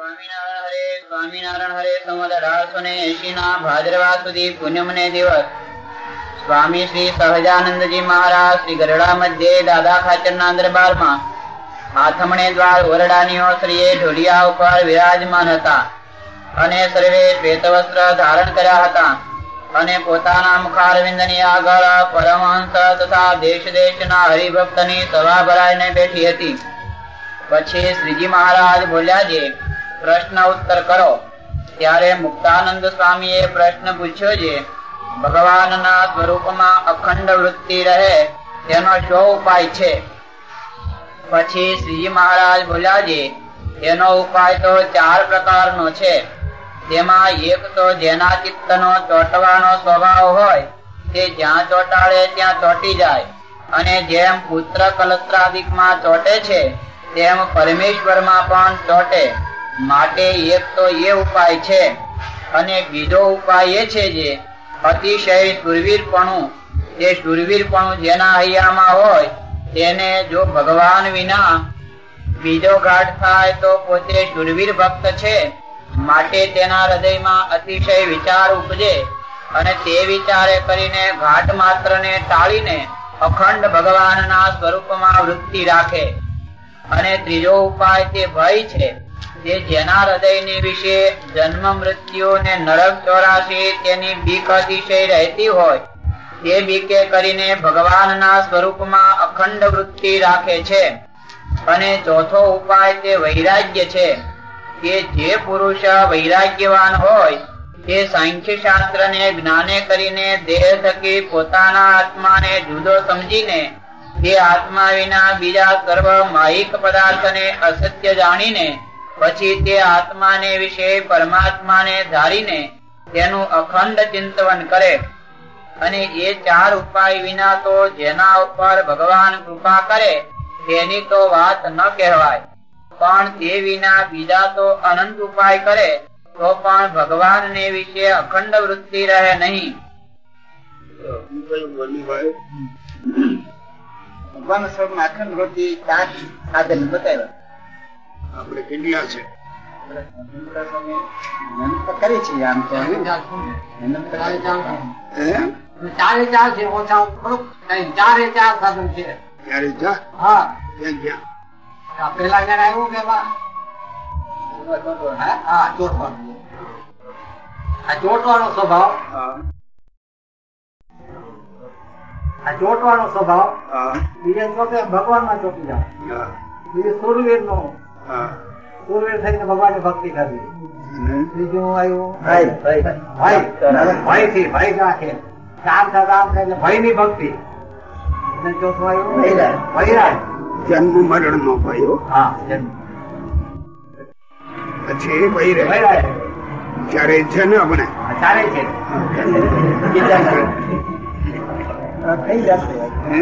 વિરાજમાન હતા અને સર્વે શ્વેત વસ્ત્ર ધારણ કર્યા હતા અને પોતાના મુખારવિંદની આગળ પરમહંસ તથા દેશ દેશના હરિભક્તની સભા ભરાઈને બેઠી હતી. પછી શ્રીજી મહારાજ બોલ્યા છે પ્રશ્ન ઉત્તર કરો. ત્યારે મુક્તાનંદ સ્વામીએ પ્રશ્ન પૂછ્યો છે, ભગવાનના સ્વરૂપમાં અખંડ વૃત્તિ રહે, તેનો શો ઉપાય છે? પછી શ્રીજી મહારાજ બોલ્યા છે, તેનો ઉપાય તો ચાર પ્રકારનો છે. તેમાં એક તો જેના ચિત્તનો ચોંટવાનો સ્વભાવ હોય, તે જ્યાં ચોંટાડે ત્યાં ચોંટી જાય. અને જેમ પુત્ર કલત્રાદિકમાં ચોંટે છે, તેમ પરમેશ્વરમાં પણ ચોંટે. માટે એક તો એ ઉપાય છે અને બીજો ઉપાય એ છે જે અતિશય સુરવીરપણું. તે સુરવીરપણું જેના હૈયામાં હોય, તેને જો ભગવાન વિના બીજો ઘાટ થાય તો પોતે સુરવીર ભક્ત છે. માટે તેના હૃદયમાં અતિશય વિચાર ઉપજે અને તે વિચારે કરીને ઘાટ માત્ર ને ટાળીને અખંડ ભગવાનના સ્વરૂપમાં વૃત્તિ રાખે. અને ત્રીજો ઉપાય તે ભય છે. તે જેના હૃદયની વિશે જન્મ મૃત્યુ ને નરક ચોરાશી તેની બીક અતિશય રહેતી હોય, તે બીકે કરીને ભગવાનના સ્વરૂપમાં અખંડ વૃત્તિ રાખે છે. અને ચોથો ઉપાય તે વૈરાગ્ય છે, કે જે પુરુષ વૈરાગ્યવાન હોય, તે સાંખ્ય શાસ્ત્ર ને જ્ઞાને કરીને દેહ થકી પોતાના આત્માને જુદો સમજીને, તે આત્મા વિના બીજા સર્વ માહિક પદાર્થને અસત્ય જાણીને પછી તે આત્માને વિશે પરમાત્માને ધારીને તેનું અખંડ ચિંતવન કરે. અને એ ચાર ઉપાય વિના તો જેના ઉપર ભગવાન કૃપા કરે, તેની તો વાત ન કહેવાય. પણ તે વિના બીજા તો અનંત ઉપાય કરે, તો પણ ભગવાન ને વિશે અખંડ વૃત્તિ રહે નહીં. ભગવાન સ્વરૂપ અખંડ વૃત્તિ સાધન બતાવ્યા. આપણે કેટલા છે. કરી છે આમ તો. મહેનત તો કરી છે. હે? ચારે ચાર છે ઓછા ચારે ચાર સાધન છે. ત્યારે જા હા. આ પેલા જયારે આવ્યું કે હા, હા ચોટવાનું આ ચોટવાનો સ્વભાવ. આ ચોટવાનો સ્વભાવ. બીજે ચોટે ભગવાનમાં ચોટી જાય. બીજું બીજે સુરવીર નો હા. સુરવીર થઈને ભગવાન ભક્તિ કરવી. ત્રીજું આવ્યું ભાઈ, ભાઈ. ભાઈ થી ભાઈ. રાખે રામ થાય એટલે ભાઈ ની ભક્તિ. અને ચોથું આવ્યું. વૈરાગ. જન્મ મરણ નો ભયો. હા જન્મ. પછી રહે વૈરાગ. ત્યારે છે ને. આપણે ચારે છે. થઈ જતું હે?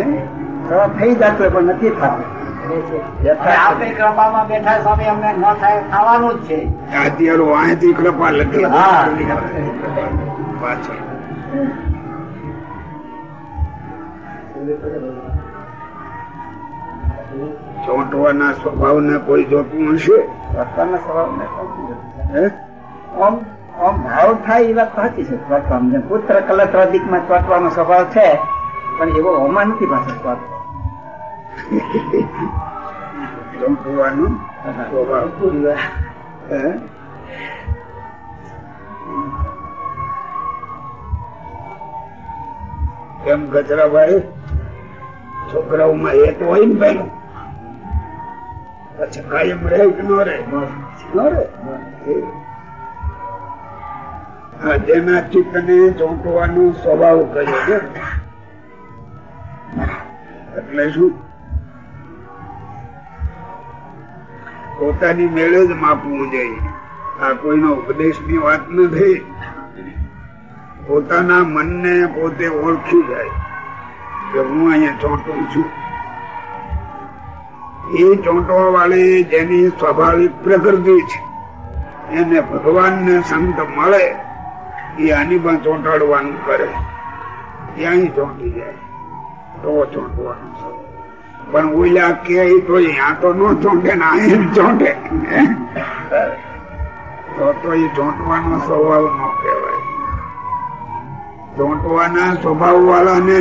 પ્રવાહ થઈ જતું પણ નથી થતું. આપણે કૃપામાં બેઠા સ્વામી અમને ન થાય થવાનું જ છે. અત્યારે વાંચી કૃપા લખી પાછળ. ચોંટવાના સ્વભાવ ને કોઈ જોતું હશે? ભાવ થાય એ વાત સાચી છે. પુત્ર કલત્રાદિકમાં ચોંટવાનો સ્વભાવ છે પણ એવો હોમાં નથી પાસે સ્વતઃ હે કેમ ગજરાભાઈ છોકરાઓમાં એક હોય ને ભાઈ પછી કાયમ રહે કે ન રહે ન રહે જેના ચિત્તને ચોંટવાનો સ્વભાવ કર્યો એટલે શું પોતાની મેળે જ માપવું જોઈએ. આ કોઈનો ઉપદેશની વાત નથી. પોતાના મનને પોતે ઓળખી જાય કે હું અહીંયા ચોંટું છું. એ ચોંટવા વાળી જેની સ્વાભાવિક પ્રકૃતિ છે, એને ભગવાનને સંત મળે, એ આની પણ ચોંટાડવાનું કરે. ત્યાં ચોંટી જાય. તો ચોંટવાનું પણ ઓલા કે તો અહીંયા તો નો ચોંટે ને અહીં ચોંટે. તો એ ચોંટવાનો સ્વભાવ ન કહેવાય. ચોંટવાના સ્વભાવ વાળાને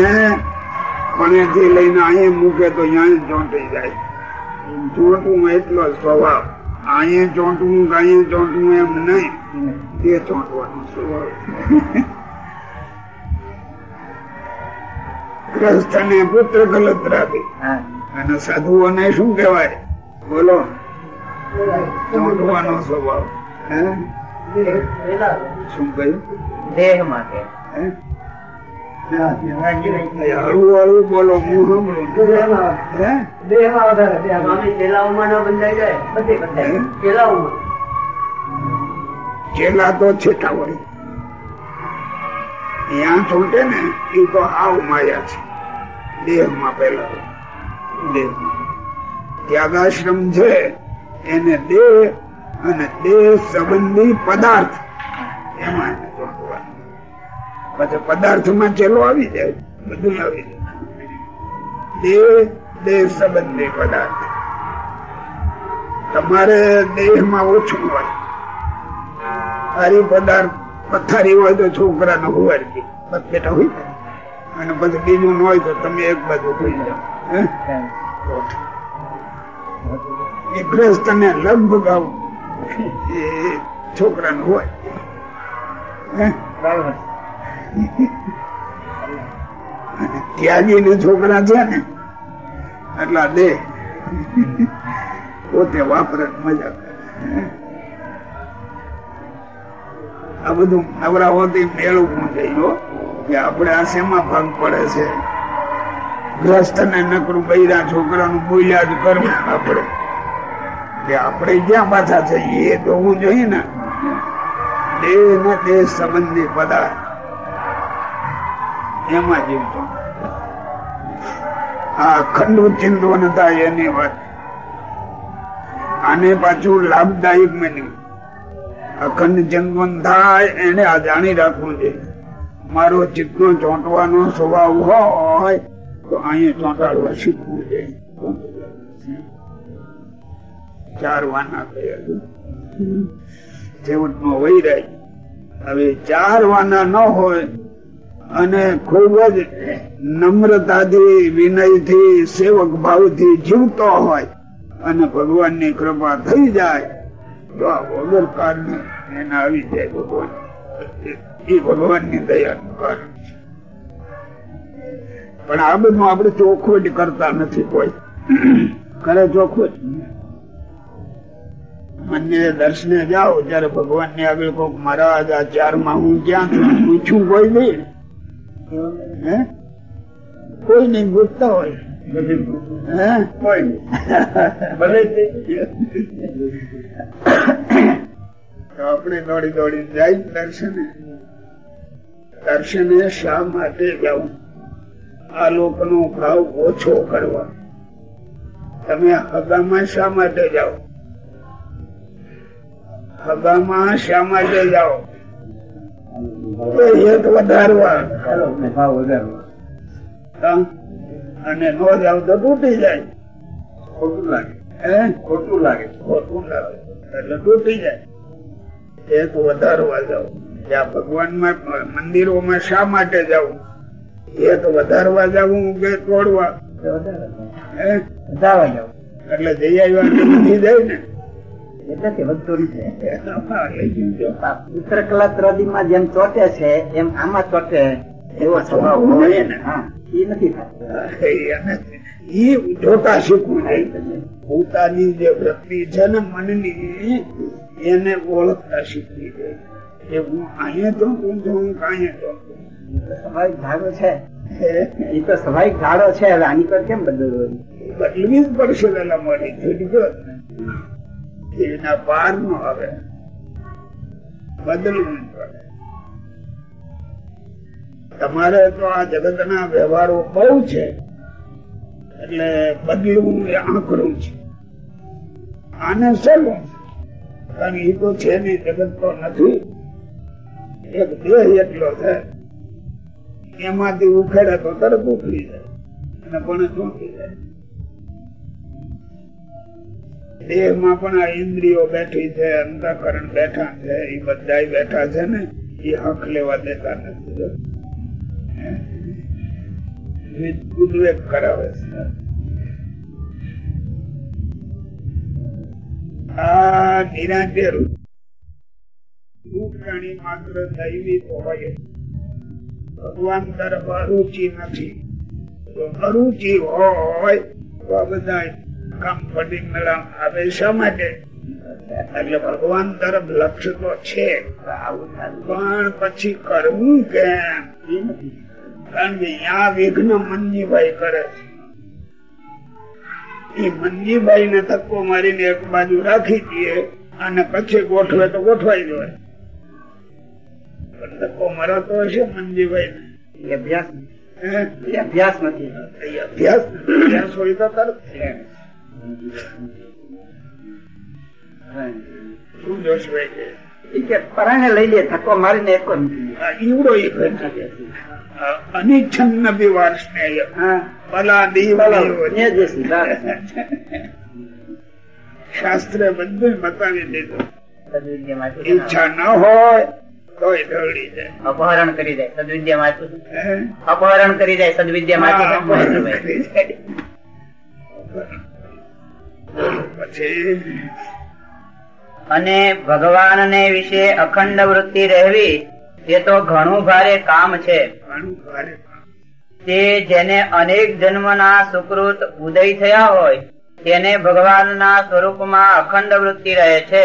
પણેથી લઈને અહીંયા મૂકે તો અહીંયા ચોંટી જાય. ચોંટવું એટલો સ્વભાવ. અહીંયા ચોંટવું કે અહીંયા ચોંટવું એમ નહીં. તે ચોંટવાનો સ્વભાવ. ગ્રસ્તને પુત્ર ગલત રાખી. અને સાધુઓને શું કહેવાય? બોલો. ચોંટવાનો સ્વભાવ. હે? શું કહ્યું? દેહ માટે હે? હળવું હળવું બોલો હું સાંભળું. હે? ચેલા તો છેટા હોય ત્યાં છૂટે ને એ તો આવ માયા છે. દેહમાં પેલા ત્યાગાશ્રમ છે, એને દેહ અને દેહ સંબંધી પદાર્થ. એમાં. પછી પદાર્થમાં ચેલો આવી જાય, બધું આવી જાય. દેહ દેહ સંબંધી પદાર્થ. તમારે દેહમાં ઓછું હોય. હરી પદાર્થ, પથારી હોય તો છોકરાને હોય બકેટા હોય. અને પછી બીજું ન હોય તો તમે એક બાજુ થઈ જાઓ. હે? એ લગભગ આવું. છોકરાને હોય. ત્યાગી ને છોકરા છે ને એટલા દે. પોતે વાપરે મજા આ બધું નવરાઓથી મેળવવું જોઈએ હો. કે આપણે આ શેમાં ભાગ પડે છે? ગ્રસ્ત ને નકરું બૈરા છોકરાનું બોલ્યા જ કરવું આપણે. કે આપણે ક્યાં પાછા થઈએ, એ તો હોવું જોઈએ ને. દેહ ને દેહ સંબંધી પદાર્થ. એમાં જીવતો આ અખંડ ચિંતો નતા એની વાત. આને પાછું લાભદાયક માન્યું અખંડ ચિંતન થાય, એને આ જાણી રાખવું છે. મારો ચિત્તો ચોંટવાનો સ્વભાવ હોય તો અહીંયા ચોંટાડ વર્ષી ચાર વાના કયા છેવટ નો વૈરાય હવે ચાર વાના ન હોય અને ખૂબ જ નમ્રતાથી, વિનયથી, સેવક ભાવથી જીવતો હોય અને ભગવાનની કૃપા થઈ જાય, તો આ વગર કારણે એને આવી જાય ભગવાન. એ ભગવાનની દયાનું કારણ છે પણ આ બધું આપણે ચોખ્ખું કરતા નથી કોઈ. કરે ચોખ્ખું મંદિરે દર્શને જાઓ ત્યારે ભગવાનની આગળ કોક મહારાજ, આ ચારમાં હું ક્યાં છું? પૂછ્યું કોઈ નહીં. કોઈ નહીં પૂછતા હોય. આપણે દોડી દોડી જાય દર્શને. દર્શને શા માટે જવું આ લોકોનો ભાવ ઓછો કરવા. તમે હગામાં શા માટે જાઓ? હગામાં શા માટે જાઓ? હેત વધારવા. હા? અને નો જાવ તો તૂટી જાય. ખોટું લાગે. ખોટું લાગે. ખોટું લાગે. એટલે તૂટી જાય. હેત વધારવા જાવ ત્યાં ભગવાનમાં મંદિરોમાં શા માટે જવું હેત વધારવા જવું કે તોડવા. હે? એટલે જઈ આવ્યા નથી જાય. ને કલાત્રદી માં જેમ ચોટે છે એમ આમાં ચોટે એવો સ્વભાવ હોય. ને. એ નથી એ જોતા શીખવું જોઈએ પોતાની જે વૃત્તિ છે ને મનની એને ઓળખતા શીખવી જોઈએ. કે હું અહીંયા તો હું છું હું કાંઈ તો સ્વાભાવિક ધારો છે? એ તો સ્વાભાવિક ધારો છે આની પર કેમ બદલવો બદલવી જ પડશે તમારે તો આ જગત ના વ્યવહારો બહુ છે, એટલે બદલવું એ આંકડું છે. આને સહેલું કારણ એ તો છે નહીં, જગત તો નથી. એક દેહ એટલો છે. એમાંથી ઉખેડે તો તરત ઉખડી જાય અને પણ ચોંકી જાય. દેહમાં પણ આ ઇન્દ્રિયો બેઠી છે અંતકરણ બેઠા છે એ બધા બેઠા છે ને એ હક લેવા દેતા નથી. ઉદ્વેગ કરાવે છે. આ નિરાંતે પ્રાણી માત્ર દૈવી હોય. ભગવાન તરફ અરુચિ નથી. અરુચિ હોય, તો બધા કામ ફટી મેળા આવે શા માટે? એટલે ભગવાન તરફ લક્ષ્ય તો છે, પણ પછી કરવું કેમ? કારણ કે આ વિઘ્ન મનજીભાઈ કરે છે. એ મનજીભાઈ ને ધક્કો મારીને એક બાજુ રાખી દઈએ અને પછી ગોઠવે તો ગોઠવાઈ જાય. પણ ધક્કો મરાતો હશે મનજીભાઈ અભ્યાસ? અભ્યાસ નથી. અભ્યાસ? અભ્યાસ હોય તો તરત થાય. શું જોશભાઈ કે? પરાણે લઈ લે ધક્કો મારીને એક ઈવડો છે. અનિચ્છન્ન સ્નેહ ભલા શાસ્ત્રે બધું બતાવી દીધું. ઈચ્છા ન હોય અપહરણ કરી જાય સદવિદ્યા હે? અપહરણ કરી જાય સદવિદ્યા જાય. પછી અને ભગવાનને વિશે અખંડ વૃત્તિ રહેવી એ તો ઘણું ભારે કામ છે. તે જેને અનેક જન્મના સુકૃત ઉદય થયા હોય તેને ભગવાનના સ્વરૂપમાં અખંડ વૃત્તિ રહે છે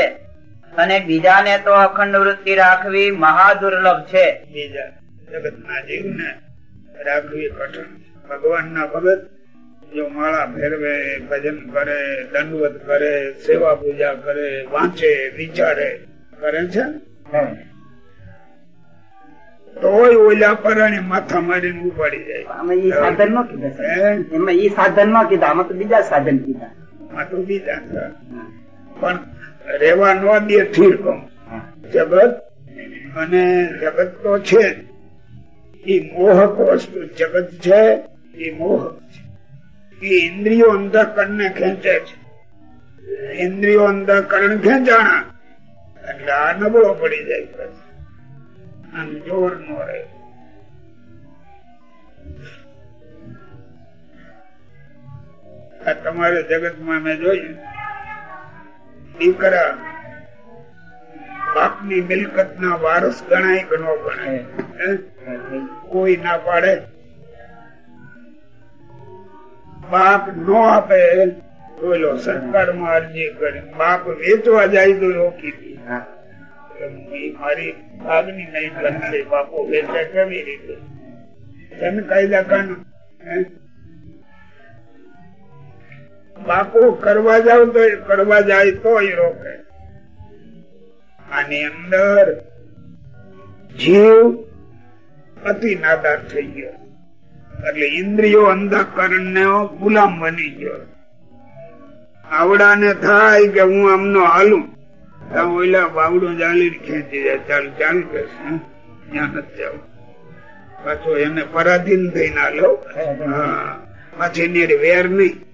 અને બીજાને તો અખંડ વૃત્તિ રાખવી મહાદુર્લભ છે. બીજા જગતના જીવને રાખવી કઠણ. ભગવાનના ભગત જો માળા ફેરવે ભજન કરે દંડવત કરે સેવા પૂજા કરે વાંચે વિચારે કરે છે? તોય ઓલા પરાણે માથા મારીને ઉપાડી જાય. સાધન નો કીધા. એમાં ઈ સાધન નો કીધા આમાં તો બીજા સાધન કીધા. આ તો બીજા. પણ રેવા નો દે જગત અને જગત તો છે એ મોહક વસ્તુ જગત છે, એ મોહક છે. એ ઇન્દ્રિયો અંતઃકરણ ને ખેંચે છે. ઇન્દ્રિયો અંધકરણ ખેંચાણા. એટલે આ નબળો પડી જાય આમ જોર નો રહે. તમારે જગતમાં મેં જોયું. દીકરા બાપની મિલકત ના વારસ ગણાય કે ન ગણાય? કોઈ ના પાડે. બાપ નો આપે. બોલો સરકારમાં અરજી કરે. બાપ વેચવા જાય તો રોકી મારી ભાગની નહીં બાપો વેચે કેવી રીતે? જન કાયદા કાનૂન બાપો કરવા જાવ તો કરવા જાય તો રોકે. આની અંદર જીવ અતિ નાદાર થઈ ગયો. એટલે ઇન્દ્રિયો અંધકરણ ને ગુલામ બની ગયો. આવડાને થાય કે હું આમનો હાલું? ત્યાં ઓલા બાવડું ચાલી ખેંચી જાય. ચાલ ચાલ કે ત્યાં નથી જવું. પાછો એને પરાધીન થઈ હાલો. લો હા. પાછી એની વેર નહીં.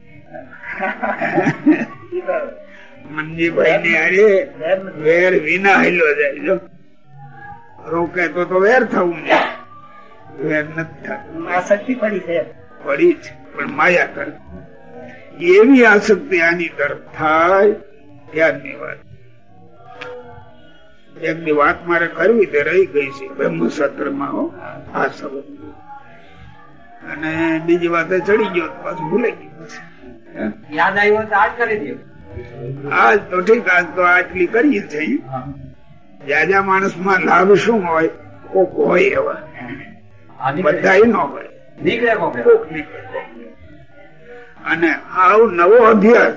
મનજીભાઈ ને અરે વેર વિના હેલો જાય. જો રોકે તો તો વેર થવું ને વેર નથી થતું. આસક્તિ પડી છે. પડી છે પણ માયા કર. એવી આસક્તિ આની તરફ થાય ત્યારની વાત. એમની વાત મારે કરવી તે રહી ગઈ છે બ્રહ્મ સત્રમાં હો આ સંબંધ અને બીજી વાતે ચડી ગયો પાછું ભૂલાઈ ગયું? યાદ આવ્યું તો આજ કરી દો. આજ તો ઠીક આજ તો આટલી કરીએ છીએ જાજા માણસમાં લાભ શું હોય? કોક હોય એવા. બધા ન હોય. નીકળે કોક નીકળે, અને આવ નવો અભ્યાસ.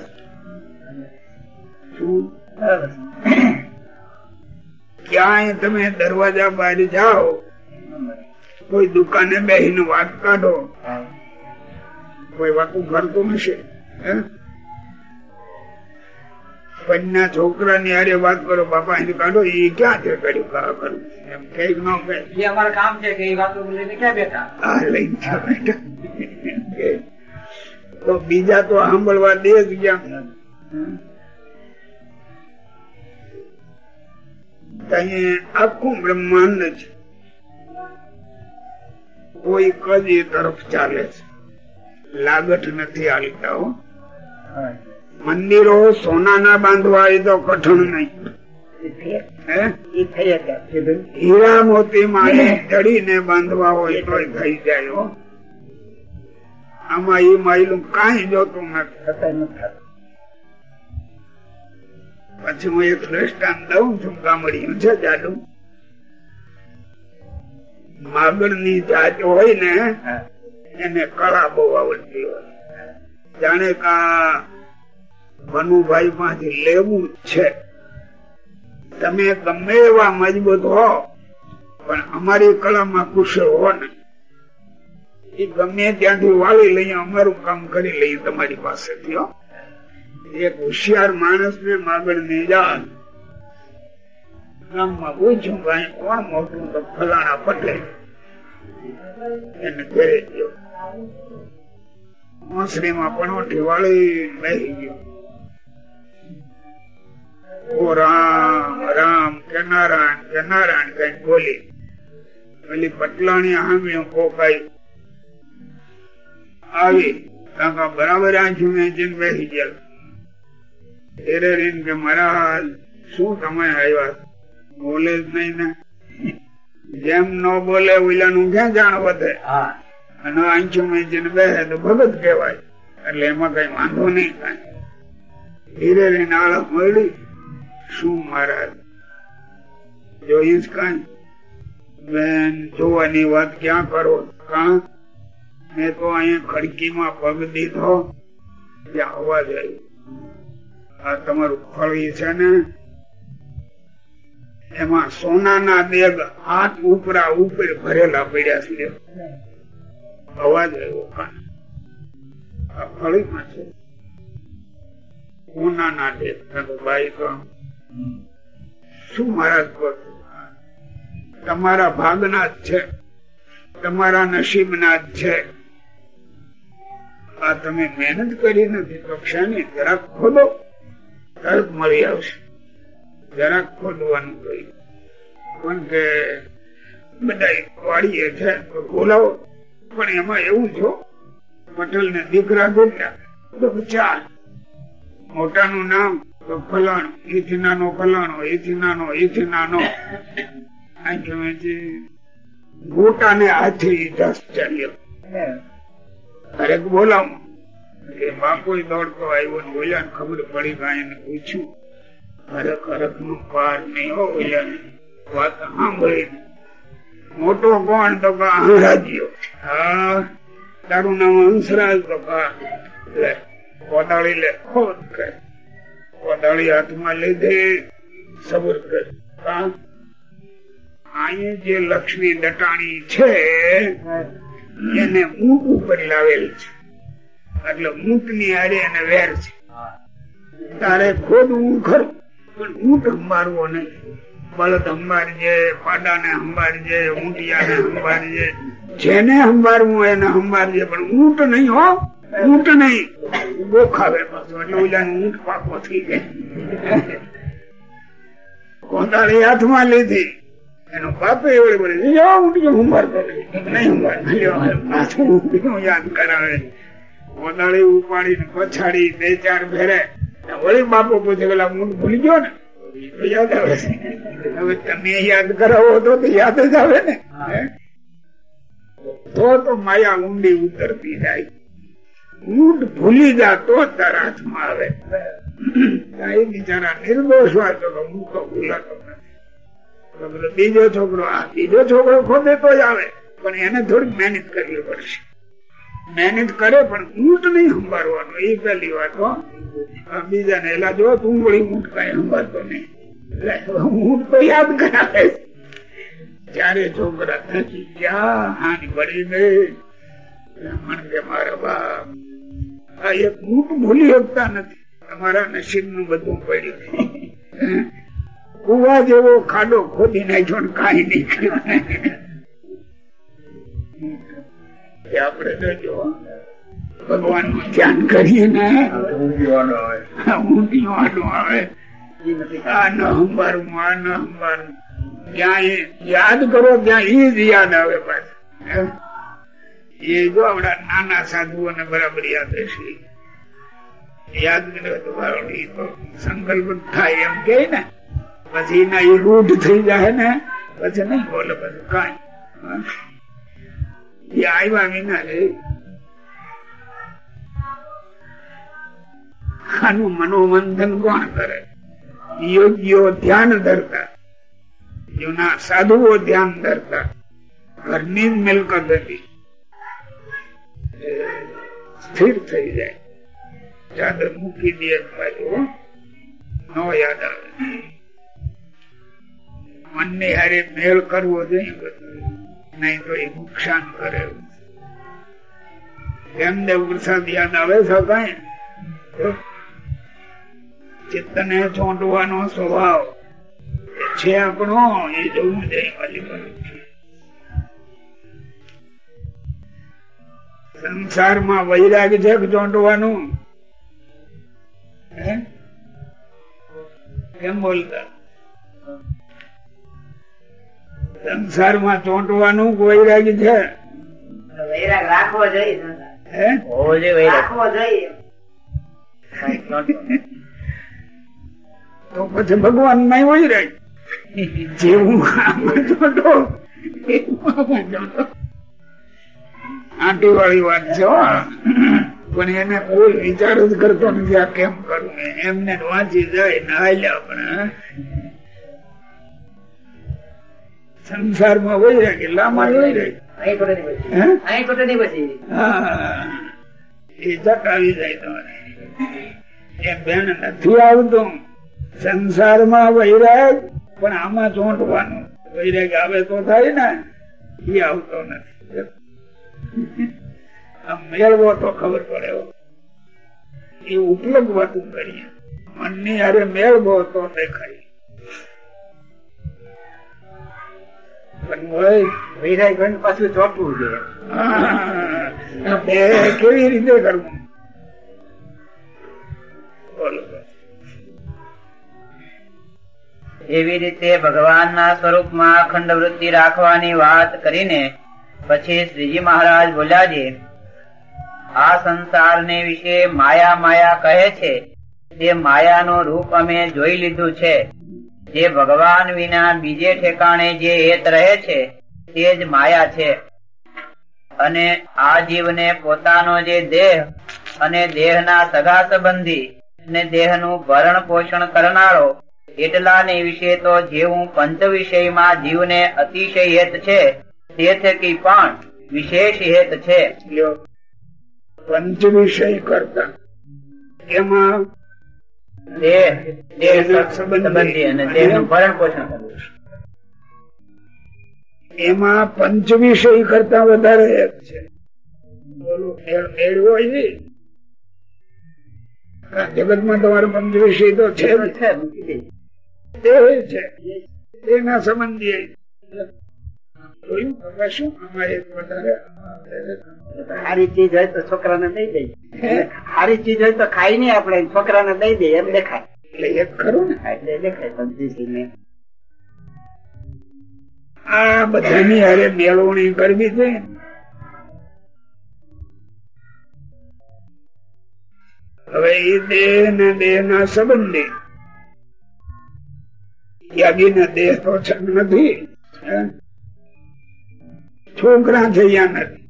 ક્યાંય તમે દરવાજા બહાર જાઓ કોઈ દુકાને બેહીને વાત કાઢો. કોઈ વાતું કરતું હશે. પંજના છોકરાની હારે વાત કરો બાપા એને કાઢો એ ક્યાં છે કર્યું કા કરું એમ કઈ ન કઈ એ અમારું કામ છે કે એ વાતો લઈને ક્યાં બેઠા? હા લઈને ક્યાં બેઠા તો બીજા તો સાંભળવા દે જ ગયા. આખું બ્રહ્માંડ છે. કોઈ કદી તરફ ચાલે છે. લાગત નથી હાલતા હો. મંદિરો સોનાના બાંધવા એ તો કઠણ નહીં. હીરા મોતી માં ચડીને બાંધવા હોય તો થઈ જાય આમાં એ માયલું કઈ જોતું નથી. પછી હું એક દ્રષ્ટાંત દઉં છું ગામડિયું છે જાડું. માગણની જાત હોય ને એને કળા બહુ આવડતી હોય. જાણે કા મનુભાઈ માંથી લેવું છે. તમે ગમે એવા મજબૂત હો, પણ અમારી કળામાં કુશળ હો ને એ ગમે ત્યાંથી વાળી લઈએ, અમારું કામ કરી લઈએ તમારી પાસેથી, હો. એક હોશિયાર માણસ ને માગણની જાત ગામમાં પૂછ્યું, ભાઈ, કોણ મોટું? તો ફલાણા પટેલ. એને ઘરે ગયો. આવી. બરાબર બેસી ગયા. ત્યારે રીન કે મહારાજ, શું તમે આવ્યા? બોલે જ નહીં ને. જેમ ન બોલે ઓલાનું ક્યાં જાણ વધે? હા. અને આંચું જેને બેસે તો ભગત કહેવાય. એટલે એમાં કઈ વાંધો નહીં કાંઈ. ધીરે રહીને મળી. શું મહારાજ? જોઈશ કાંઈ બેન, જોવાની વાત ક્યાં કરો? કાં? મેં તો અહીંયા ખડકીમાં પગ દીધો. ત્યાં અવાજ આવ્યો આ તમારું ફળી છે ને? એમાં સોનાના દેગ હાથ ઉપરા ઉપર ભરેલા પડ્યા છે. અવાજ આવ્યો શું મહારાજ તમારા ભાગના જ છે. તમારા નસીબના જ છે. આ તમે મહેનત કરી નથી તો ક્ષણે જરાક ખોદો તરત મળી આવશે. જરાક ખોદવાનું કહ્યું પણ કે બધા વાળીએ છે તો બોલાવો પણ એમાં એવું જો પટેલ ને દીકરા કેટલા તો ચાર મોટાનું નામ તો ફલાણ. એથી નાનો ફલાણો એથી નાનો એથી નાનો જે ગોટાને હાથે દસ ચાલ્યો. બોલાવું. એ બાપુ દોડતો આવ્યો ને ને ખબર પડી કાંઈ એને પૂછ્યું. હરક હરકનું પાર નહીં હો ને. વાત સાંભળી મોટો કોણ તો હંસરાજ્યો હા. તારું નામ હંસરાજ તો લે કોદાળી લે ખોદ કર. કોદાળી હાથમાં લીધે સબર કર. જે લક્ષ્મી દટાણી છે એને ઊંટ ઉપર લાવેલ છે. એટલે ઊંટની હારે એને વેર છે. તારે ખોદવું ખરું પણ ઊંટ મારવો નહીં. બળદ સંભાળજે પાડા ને સંભાળજે ઊંટિયા ને સંભાળજે જેને સંભાળવું એને સંભાળજે પણ ઊંટ નહીં હો ઊંટ નહીં. ગોખાવે પાછો એટલે ઓલાનું ઊંટ પાકો થઈ જાય કોદાળી હાથમાં લીધી. એનો બાપે એવડે બોલે જો ઊંટિયો કરે. નહીં સંભાળ પાછું ઊંટિયો યાદ કરાવે. કોદાળી ઉપાડીને પછાડી બે ચાર ફેરે વળી બાપો પૂછે પેલા ઊંટ ભૂલી ગયો ને. યાદ આવે હવે તમે યાદ કરાવો તો યાદ જ આવે ને. તો તો માયા ઊંડી ઉતરતી જાય. ઊંટ ભૂલી જા તો તારા હાથમાં આવે બિચારા નિર્દોષ હોય તો હું તો ભૂલાતો બીજો છોકરો, આ બીજો છોકરો ખોદે તો જ આવે. પણ એને થોડીક મહેનત કરવી પડશે. મહેનત કરે પણ ઊંટ નહીં સંભાળવાનો. એ પેલી વાત બીજાને, એલા, જો તું વળી ઊંટ કઈ સંભાળતો નહીં. ઊંટ તો યાદ કરાવે. ત્યારે છોકરા થકી ગયા હાની પડી ગઈ બ્રાહ્મણ કે મારા બાપ, આ એક ઊંટ ભૂલી શકતા નથી. તમારા નસીબનું બધું પડ્યું કુવા જેવો ખાડો ખોદી નાખ્યો કાંઈ નીકળ્યું. એ આપણે તો જો ભગવાનનું ધ્યાન કરીએ ને. આડું આવે. આ ન સંભાળવું આ ન યાદ કરો ત્યાં એ જ યાદ આવે પાછું. એ જો આપડા નાના સાધુઓને બરાબર યાદ હશે. યાદ કર્યો તો તો સંકલ્પ થાય એમ કે ને. પછી એના એ રૂઢ થઈ જાય ને. પછી નહીં બોલે પછી કઈ. એ આવ્યા વિના રે આનું મનોમંથન કોણ કરે યોગીઓ ધ્યાન ધરતા જૂના સાધુઓ ધ્યાન ધરતા ઘરની જ મિલકત હતી સ્થિર થઈ જાય ચાદર મૂકી દે બાજુ નો યાદ આવે હારે મેળ કરવો જોઈએ બધું નહીં તો એ નુકસાન કરે. એમ દેવ પ્રસાદ યાદ આવે છે કઈ ચિત્તને ચોંટવાનો સ્વભાવ છે આપણો, એ જોવું જઈ વાલી સંસારમાં વૈરાગ છે ચોંટવાનું? કેમ બોલતા? સંસારમાં ચોંટવાનું વૈરાગ છે. વૈરાગ રાખવો જોઈએ. રાખવો જોઈએ. તો પછી ભગવાનમાં વૈરાગ જેવું ચોંટો. આંટી વાળી વાત છે પણ એને કોઈ વિચાર જ કરતો નથી આ કેમ કરવું એમને વાંચી જાય ને હાલ્યા પણ સંસારમાં વહી રહે આમાં વહી અહીં ખોટે નહીં પછી હે? અહીં ખોટે નહીં પછી હા. એ ચકાવી જાય તમારે. એ બેન નથી આવતું. સંસારમાં વૈરાગ પણ આમાં ચોંટવાનું. વૈરાગ આવે તો થાય ને એ આવતો નથી. આ મેળવો તો ખબર પડે એ ઉપલબ્ધ વાતું કરીએ. મનની અરે મેળવો તો દેખાય. હોય પાછું કેવી રીતે કરવું? એવી રીતે ભગવાનના સ્વરૂપમાં અખંડ વૃત્તિ રાખવાની વાત કરીને પછી શ્રીજી મહારાજ બોલ્યા છે આ સંસારને વિશે માયા માયા કહે છે. તે માયાનું રૂપ અમે જોઈ લીધું છે. જે ભગવાન વિના બીજે ઠેકાણે જે હેત રહે છે, તે જ માયા છે. અને આ જીવને પોતાનો જે દેહ અને દેહના સગા સંબંધી અને દેહનું ભરણ પોષણ કરનારો એટલાને વિશે તો જેવું પંચ વિષયમાં જીવને અતિશય હેત છે, તે થકી પણ વિશેષ હેત છે. પંચ વિષય કરતા. એમાં દેહ દેહ સંબંધી અને દેહનું ભરણ પોષણ કરવું એમાં પંચ વિષય કરતા વધારે એક છે. મેળવો જગતમાં તમારો પંચ વિષય તો છે. એના સંબંધી જોયું? હવે શું. સારી ચીજ હોય તો છોકરાને દઈ દઈએ સારી ચીજ હોય તો ખાઈ નહીં આપણે છોકરાને દઈ દઈએ એમ દેખાય. એટલે એક ખરું ને? એટલે દેખાય પંચવીસી આ બધાની હારે મેળવણી કરવી છે. હવે એ દેહ ને દેહ ના સંબંધે. યાગી ના દેહ તો છે નથી? છોકરા થયા નથી.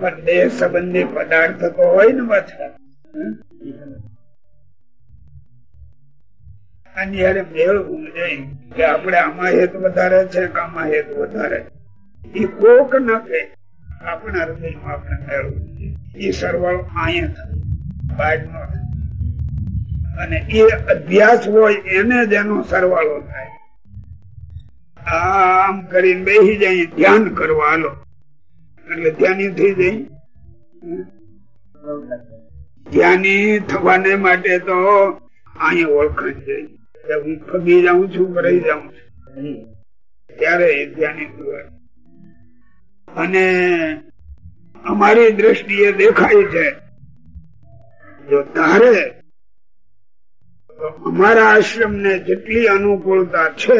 પણ દેહ સંબંધી પદાર્થ તો હોય ને પાછા આની હારે મેળવવું જોઈએ કે આપણે આમાં હેત વધારે છે કે આમાં હેત વધારે એ કોક ન આપણા હૃદયમાં આપણે જોઈએ. એ સરવાળો અહીંયા થાય બહાર અને એ અભ્યાસ હોય એને જ એનો સરવાળો થાય. આમ કરીને બેસી જાય, ધ્યાન કરવા હાલો. એટલે ધ્યાની થઈ જાય. ધ્યાની થવાને માટે તો અહીંયા ઓળખાણ જાય હું ફગી જાઉં છું રહી જાઉં છું. ત્યારે ધ્યાની થવાય. અને અમારી દ્રષ્ટિએ દેખાય છે, જો તારે અમારા આશ્રમ ને જેટલી અનુકૂળતા છે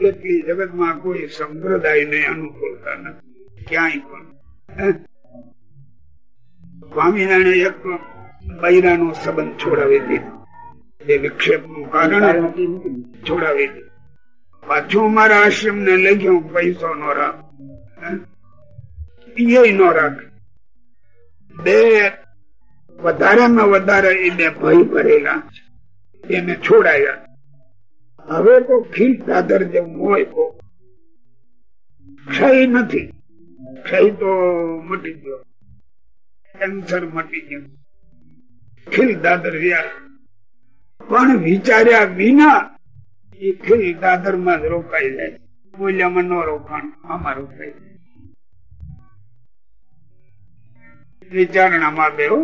એટલી જગતમાં કોઈ સંપ્રદાય ને અનુકૂળતા નથી. ક્યાંય પણ. સ્વામિનારાયણ એક બૈરા નો સંબંધ છોડાવી દીધો. એ વિક્ષેપનું કારણ છોડાવી દીધું. પાછું મારા આશ્રમ ને લખ્યો પૈસો નો રાખ. એ નો રાખે. બે વધારે માં વધારે એને ભય ભરેલા એને છોડાયા. હવે તો ખીલ દાદર જેવું હોય તો ક્ષય નથી. ક્ષય તો મટી ગયો. કેન્સર મટી ગયું. ખીલ દાદર રહ્યા પણ વિચાર્યા વિના એ ખીલ દાદરમાં જ રોકાઈ જાય. મૂલ્યમાં ન રોકાણ, આમાં રોકાઈ જાય. વિચારણામાં બેહો.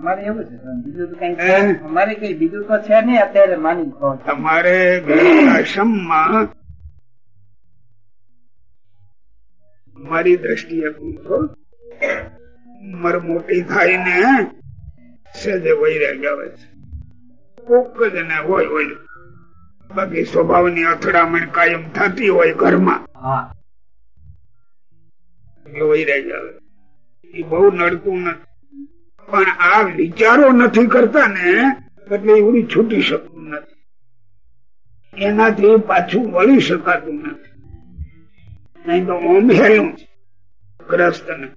અમારે એવું છે બીજું તો કઈ અમારે કઈ બીજું તો છે નહીં અત્યારે માની તમારે આશ્રમમાં મારી દ્રષ્ટિએ પૂછો ઉંમર મોટી થાય ને સજે વૈરાગ આવે છે. કોક જ ને હોય હોય. બાકી સ્વભાવની અથડામણ કાયમ થતી હોય ઘરમાં. વૈરાગ આવે. એ બહુ નડતું નથી. પણ આ વિચારો નથી કરતા ને એટલે એવડી છૂટી શકતું નથી. એનાથી પાછું વળી શકાતું નથી. નહીં તો ઓમ ગ્રસ્ત ને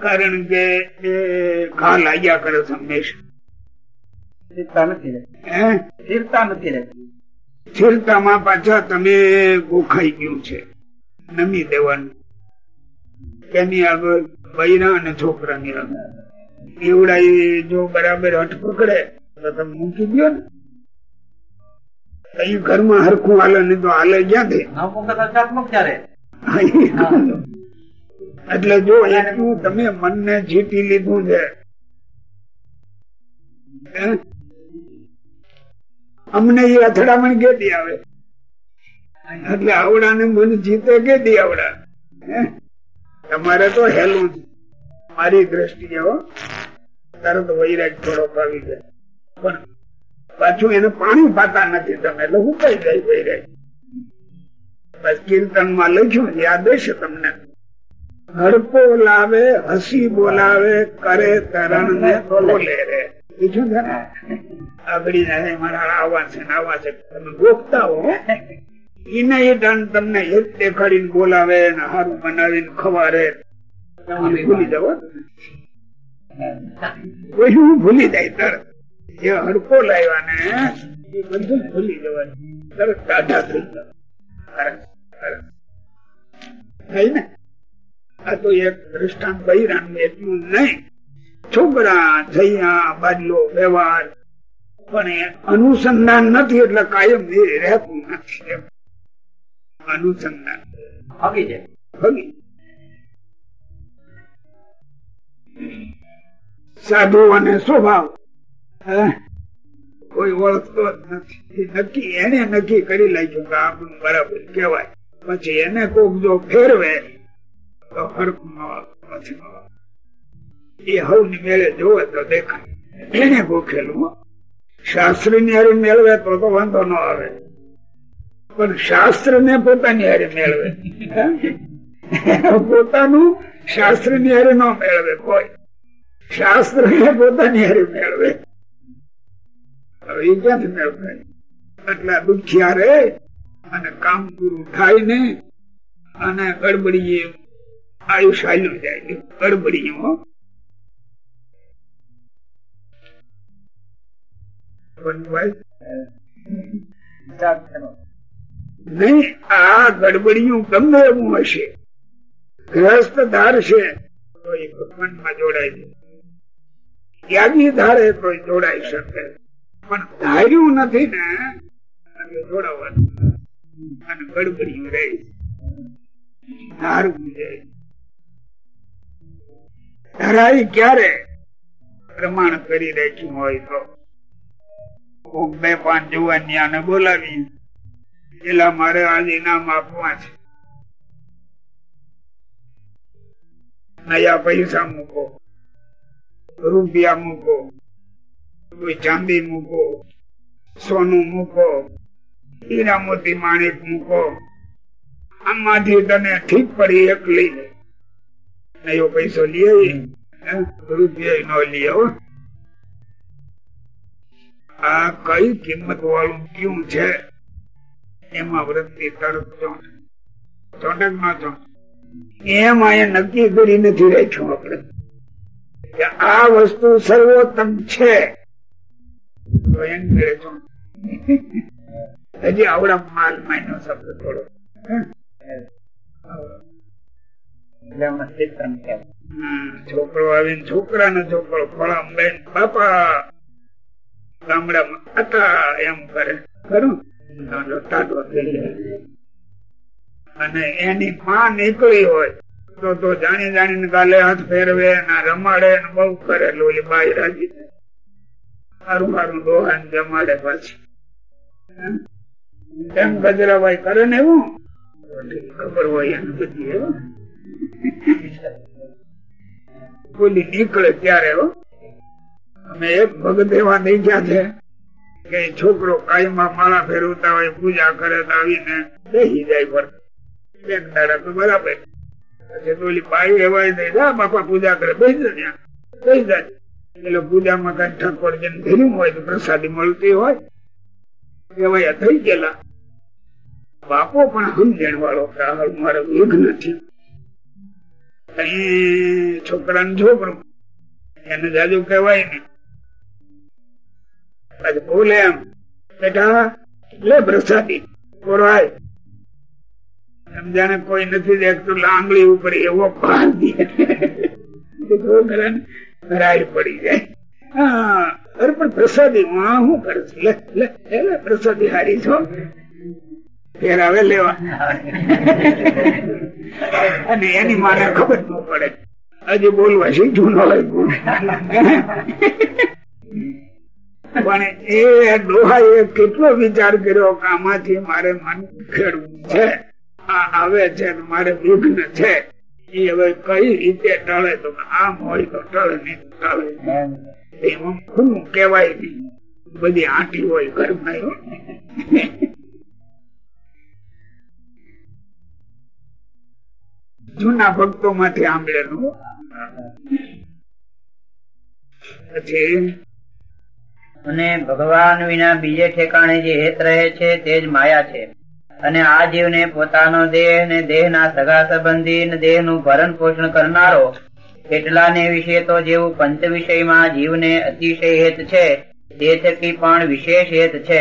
કારણ કે એ ઘા લાગ્યા કરે છે હંમેશા. સ્થિરતા નથી રહેતી. સ્થિરતા નથી રહેતી. સ્થિરતામાં પાછા તમે ગોખાઈ ગયું છે. નમી દેવાનું. એની આગળ બૈરા અને છોકરાની આગળ. એવડા જો બરાબર હઠ પકડે તો તમે મૂકી દો ને. અહીં ઘરમાં હરખું હાલે ને તો હાલે ક્યાંથી? એટલે જો એટલું તમે મનને જીતી લીધું છે. અમને એ અથડામણ કેદી આવે? એટલે આવડા ને મન જીતે કેદી આવડા? હે? તમારે તો હેલું છે મારી દ્રષ્ટિએ તરત વૈરાગ થોડોક આવી જાય. પણ પાછું એને પાણી પાતા નથી તમે, એટલે હુકાઈ જાય વૈરાગ? બસ કીર્તનમાં લખ્યું યાદ હશે તમને? હડકો લાવે હસી બોલાવે, કરે તરણ ને બોલે રે. બીજું છે ને આગળ જાય, મારા આવા છે આવા છે. તમે ગોખતા હો એને એ તમને એક દેખાડીને બોલાવે ને હારું બનાવીને ખવારે. ભૂલી જવો કોઈ હું. ભૂલી જાય તરત જે હડકો લાવ્યા ને એ બધું ભૂલી જવાનું તરત ટાઢા થઈ જાય સરસ, સરસ. થઈ ને? આ તો એક દ્રષ્ટાંત બહિરાનું એટલું નહીં. છોકરા જૈયા બાજલો વ્યવહાર. પણ એ અનુસંધાન નથી એટલે કાયમ રહેતું નથી. અનુસંધાન. ભાગી જાય. ભગી સાધુ અને સ્વભાવ કોઈ ઓળખતો નથી. નક્કી, એને નક્કી કરી લાગ્યું કે આપણું બરાબર કહેવાય. પછી એને કોક જો ફેરવે, તો ફરક ન પછી ન આવે. એ હવની મેળે જોવે તો દેખાય. એને ગોખેલું શાસ્ત્રી ની હારે મેળવે તો તો વાંધો ન આવે. પણ શાસ્ત્ર ને પોતાની હારે મેળવે? પોતાનું શાસ્ત્રની હારે ન મેળવે કોઈ. શાસ્ત્ર ને પોતાની હારે મેળવે. હવે એ ક્યાંથી મેળવે? એટલા દુખ્યા રે અને કામ પૂરું થાય ને અને ગડબડીએ આયુષ હાલ્યું જાય ગડબડી હો. બનવાય વિચાર કરો. નહીં આ ગડબડિયું ગમે એવું હશે. ગ્રસ્ત ધારશે તો એ ભગવાનમાં જોડાય છે. ત્યાગી ધારે તો જોડાઈ શકે. પણ ધાર્યું નથી ને જોડાવાનું અને રહે ધારવું જાય ધરાય ક્યારે પ્રમાણ કરી રાખ્યું હોય તો? બે પાંચ જુવાનિયાને બોલાવી પેલા મારે આજે ઇનામ આપવા છે. નયા પૈસા મૂકો, રૂપિયા મૂકો, કોઈ ચાંદી મૂકો, સોનું મૂકો હીરા મોતી માણેક મૂકો. આમાંથી તને ઠીક પડી એક લઈ પૈસો લઈએ રૂપિયા ન લઈએ આ કઈ કિંમત વાળું કયું છે? એમાં વૃત્તિ તરફ ચોટકમાં ના ચોંટ એમ અહીંયા નક્કી કરી નથી રાખ્યું આપણે. આ વસ્તુ સર્વોત્તમ છે. હજી આવડા માલ માયનો શબ્દ થોડો. છોકરો આવીને છોકરા નો છોકરો ફળામ બેન બાપા, ગામડામાં હતા એમ કરે. ખરું? જાય. અને એની માં નીકળી હોય, તો તો જાણી જાણીને ગાલે હાથ ફેરવે ના રમાડે ને બહુ કરે એટલે બાઈ રાજી. સારું સારું ડોહાને જમાડે પછી? એમ ગજરાભાઈ કરે ને ખબર હોય એને બોલી નીકળે ત્યારે. અમે એક ભગત એવા છે કે છોકરો કાયમાં માળા ફેરવતા હોય, પૂજા કરે તો આવીને બેસી જાય એક દાડા પ્રસાદી મળતી હોય થઈ ગયેલા. બાપો પણ સમજણ વાળો કે હાલ મારો વિઘ્ન નથી. છોકરાનું છોકરું એને જાજુ કહેવાય ને પછી બોલે એમ, બેટા, લે પ્રસાદી એમ જાણે કોઈ નથી દેખતું લાંગળી ઉપર એવો પ્રસાદી શું કરે લે લે લે, લે પ્રસાદી હારી છો? ફેર લેવા. અને એની માને ખબર ન પડે. હજી બોલવા છે જૂનો લાગ્યું પણ એ ડોહાએ કેટલો વિચાર કર્યો કે આમાંથી મારે મન ખેડવું છે. આવે છે મારે વિઘ્ન છે. એ હવે કઈ રીતે ટળે તો આમ હોય તો ટળે, નહીં ટળે. એમાં ખુલ્લું કેવાય નહીં બધી આંટી હોય ઘરમાં. જૂના ભક્તો માંથી આંબળેલું પછી? અને ભગવાન વિના બીજે ઠેકાણે જે હેત રહે છે, તે જ માયા છે. અને આ જીવને પોતાનો દેહ ને દેહના સગા સંબંધી દેહનું ભરણ પોષણ કરનારો એટલાને વિશે તો જેવું પંચ વિષયમાં જીવને અતિશય હેત છે, તે થકી પણ વિશેષ હેત છે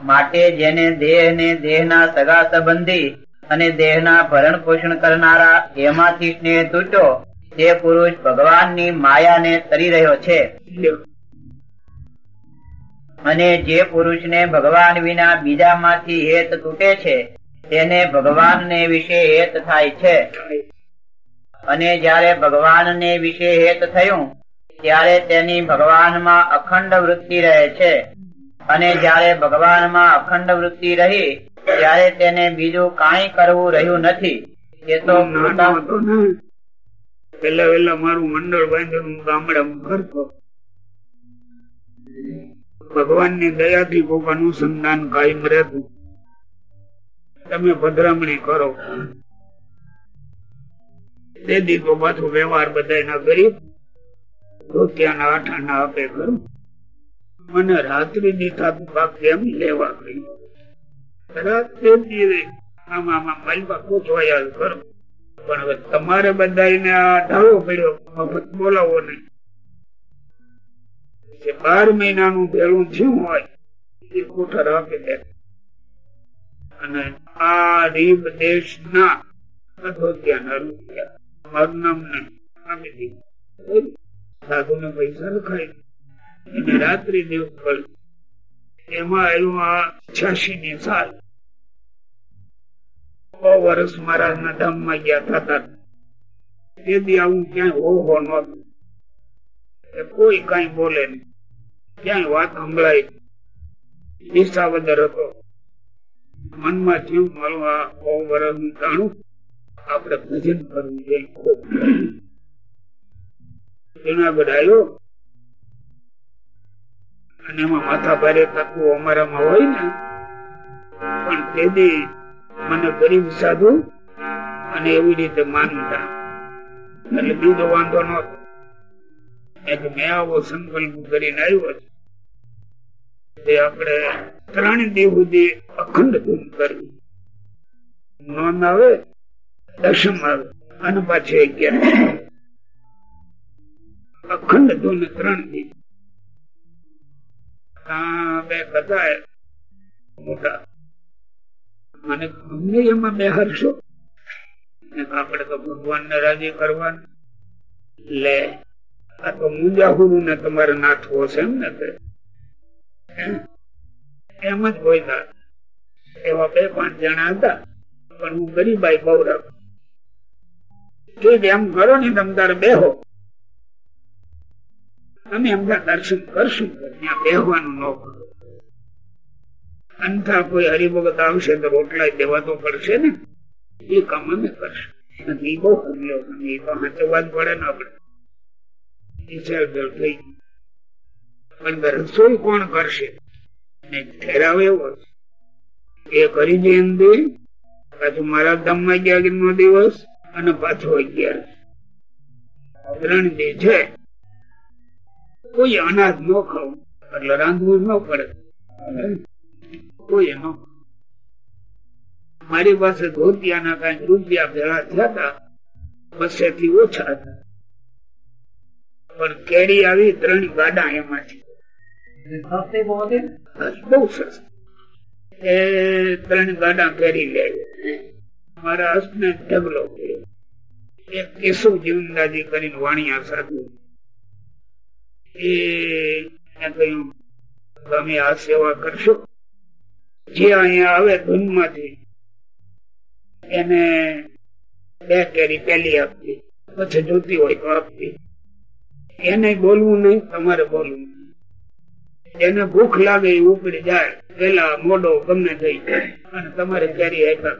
માટે જેને દેહ ને દેહના સગા સંબંધી અને દેહના ભરણ પોષણ કરનારા એમાંથી સ્નેહ તૂટ્યો, તે પુરુષ ભગવાનની માયાને તરી રહ્યો છે. અને જે પુરુષને ભગવાન વિના બીજામાંથી હેત તૂટે છે તેને ભગવાનને વિશે હેત થાય છે. અને જ્યારે ભગવાનને વિશે હેત થયું ત્યારે તેની ભગવાનમાં અખંડ વૃત્તિ રહે છે. અને જ્યારે ભગવાનમાં અખંડ વૃત્તિ રહી ત્યારે તેને બીજું કાંઈ કરવું રહ્યું નથી. એ તો ને પેલા વેલા મારું મંડળ બાંધ્યું ગામડામાં કરતો ભગવાનની દયાથી કોઈક અનુસંધાન કાયમ રહેતું. તમે પધરામણી કરો. તો પાછો વ્યવહાર બધા ના ગરીબ ધોતિયાના આઠાના આપે કરું મને રાત્રિ થાતું પાક કેમ લેવા ગયું રાત્રે આમ કરું પણ હવે તમારે મફત બોલાવો નહીં. જે બાર મહિનાનું ભેળું થયું હોય, એ કોઠર આપી દે અને આ રીબ દેશ ના અધોત્યાના રૂપિયા. મારું નામ આપી દીધું સાધુ ને પૈસા લખાય એને રાત્રિ દિવસ પડી. એમાં આવ્યું આ છ્યાસી ની સાલ. છ વર્ષ મહારાજ ના ધામમાં ગયા થતા. તેથી આવું ક્યાંય હો હો નતું કોઈ કઈ બોલે નહીં. ક્યાંય વાત સંભળાય? ઈચ્છાવદર હતો. મનમાં થયું મારું આ સો વર્ષ જાણું. આપણે ભજન કરવું જોઈએ. જુનાગઢ આવ્યો અને એમાં માથા ભારે તત્વો અમારામાં હોય ને, પણ તેથી મને ગરીબ સાધુ અને એવી રીતે માનતા. એટલે બીજો વાંધો નતો મેં આવો સંકલ્પ કરીને આવ્યો છું. તે આપણે ત્રણ દિવસ સુધી અખંડ ધૂમ કરવી નોંધ આવે? દશમ આવે. અને પાછી અગિયાર. અખંડ ધૂન ત્રણ દિવસ બે કથા મોટા. અને ગમે એમાં બે હરશો આપણે તો ભગવાન ને રાજી કરવાનું. લે, આ તો મુંજાહુરુ ને તમારે નાથવો છે એમ ને એમ. જ હોય એવા બે પાંચ જણા હતા. પણ હું ગરીબાઈ બહુ એમ કરો ને તમ તારે બેહો. અમે એમના દર્શન કરશું ત્યાં બેહવાનું ન કરો. અંથા કોઈ હરિભગત આવશે તો રોટલા દેવા તો પડશે ને. એ કામ અમે કરશું. એ બહુ કર્યો. એ તો હાચવવા જ પડે ને આપણે. થઈ પણ રસોઈ કોણ કરશે? ઠેરાવે એ કરી જયંતિ પાછું મારા ધામમાં અગિયાર નો દિવસ, અને પાછો અગિયાર દી છે, કોઈ અનાજ ન ખાવું, એટલે રાંધવું ન પડે. કોઈ ન મારી પાસે ધોતિયાના કઈ રૂપિયા ભેળા થયા હતા બસે થી ઓછા હતા. પણ કેરી આવી ત્રણ ગાડા એમાંથી. બહુ એ કહ્યું તમે આ સેવા કરશો? જે અહીંયા આવે ધૂનમાંથી એને બે કેરી પેલી આપતી પછી જોતી હોય તો આપતી એને બોલવું નહીં, તમારે બોલવું એને ભૂખ લાગે એ ઉપડી જાય, પેલા મોડો ગમે થઈ અને તમારે કેરી. આપ્યા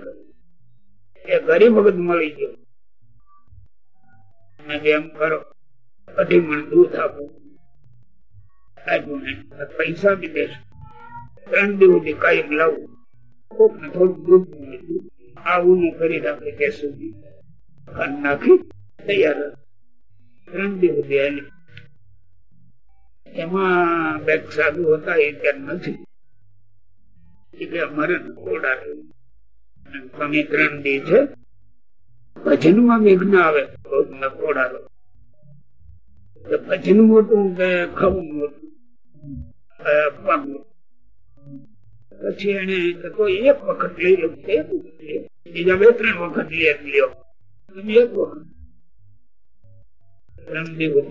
એ ગરીબ વખત મળી ગયો. એમ કરો, અઢી મણ દૂધ આપો. પૈસા બી દેશો. ત્રણ દિવસ કાયમ લાવું. કોક ને થોડું દૂધ આવું કરી રાખે કે સુધી. નાખી, તૈયાર ત્રણ દિવસ એમાં બે સાધુ હતા, એ નથી. એટલે અમારે કોડા તમે ત્રણ દી છે. ભજનમાં વિઘ્ન આવે કોડાલો ભજન મોટું કે ખાવું મોટું? પછી એને એક વખત લઈ બીજા બે ત્રણ વખત લઈ લ્યો એક વખત ત્રણ દિવસ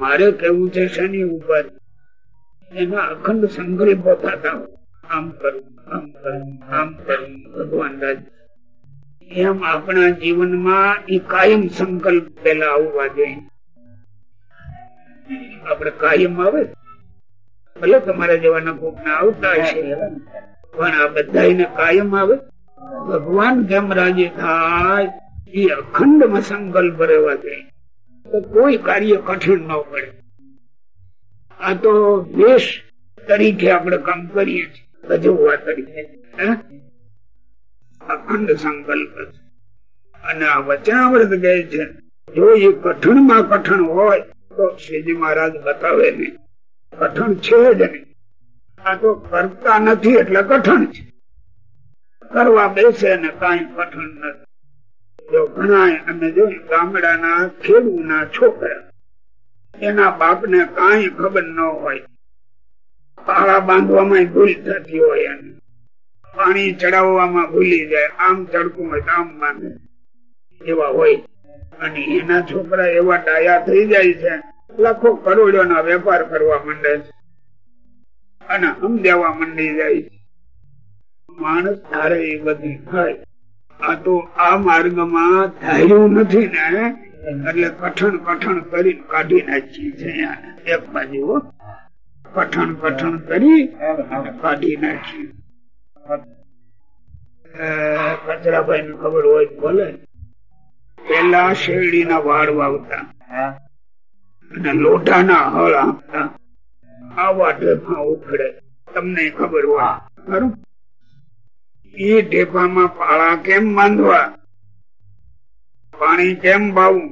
મારે કેવું છે, શનિ ઉપર? એમાં અખંડ સંકલ્પો થતા આમ કરું આમ કરું આમ કરું, ભગવાન એમ આપણા જીવનમાં એ કાયમ સંકલ્પ પેલા આવવા જોઈએ આપડે કાયમ આવે. ભલે તમારા જેવાના કોક ના આવતા હશે, પણ આ બધા કાયમ આવે. ભગવાન કેમ રાજી થાય? એ અખંડ સંકલ્પ રહેવા જોઈએ તો કોઈ કાર્ય કઠિન ન પડે. આ તો દેશ તરીકે આપણે કામ કરીએ છીએ. રજૂઆત તરીકે અખંડ સંકલ્પ અને આ વચનાવ્રત કહે છે, જો એ કઠણમાં કઠણ હોય, તો શ્રીજી મહારાજ બતાવે ને, કઠણ છે જ નહીં. આ તો કરતા નથી એટલે કઠણ છે. કરવા બેસે ને કઈ કઠણ નથી. જો અમે ગામડાના ખેડૂના છોકરા એના બાપ ને કઈ ખબર ન હોય પાળા બાંધવામાં ભૂલ થતી હોય એને પાણી ચડાવવામાં ભૂલી જાય આમ ચડકું હોય આમ માને એવા હોય અને એના છોકરા એવા ડાયા થઈ જાય છે લાખો કરોડો ના વેપાર કરવા માંડે છે અને સમજાવવા માંડી જાય છે માણસ ધારે એ બધી થાય. આ તો આ માર્ગમાં ધાર્યું નથી ને એટલે કઠણ કઠણ કરી કાઢી નાખીએ છે એક બાજુ કઠણ કઠણ કરી કાઢી નાખી. કચરાભાઈ ને ખબર હોય બોલે. પેલા શેરડી ના વાળ વાવતા અને લોઢાના હળ આપતા. આવા ઢેફા ઉખડે. તમને ખબર હોય. ખરું? એ ઢેફામાં પાળા કેમ બાંધવા? પાણી કેમ ભાવું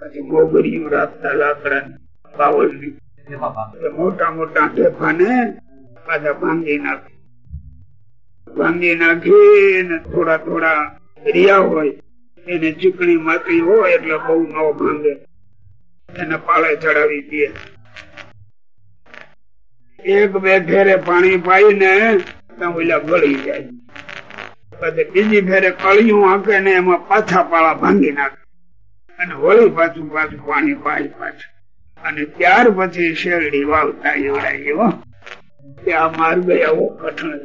પછી મોગરીયું રાખતા લાકડા બાવળની. એ મોટા મોટા ઢેફાને પાછા ભાંગી નાખે. ભાંગી નાખી થોડા થોડા રિયા હોય, એને ચીકણી માટી હોય એટલે બહુ ન ભાંગે. એને પાળે ચડાવી દે. એક બે ઘેરે પાણી પાઈને ત્યાં ઓલા ગળી જાય. બીજી ફેરે કળિયું હાંકે ને એમાં પાછા પાળા ભાંગી નાખે. અને વળી પાછું પાછું પાણી પાય પાછું. અને ત્યાર પછી શેરડી વાવતા એવડાય એવો. ત્યાં માર્ગ એવો કઠણ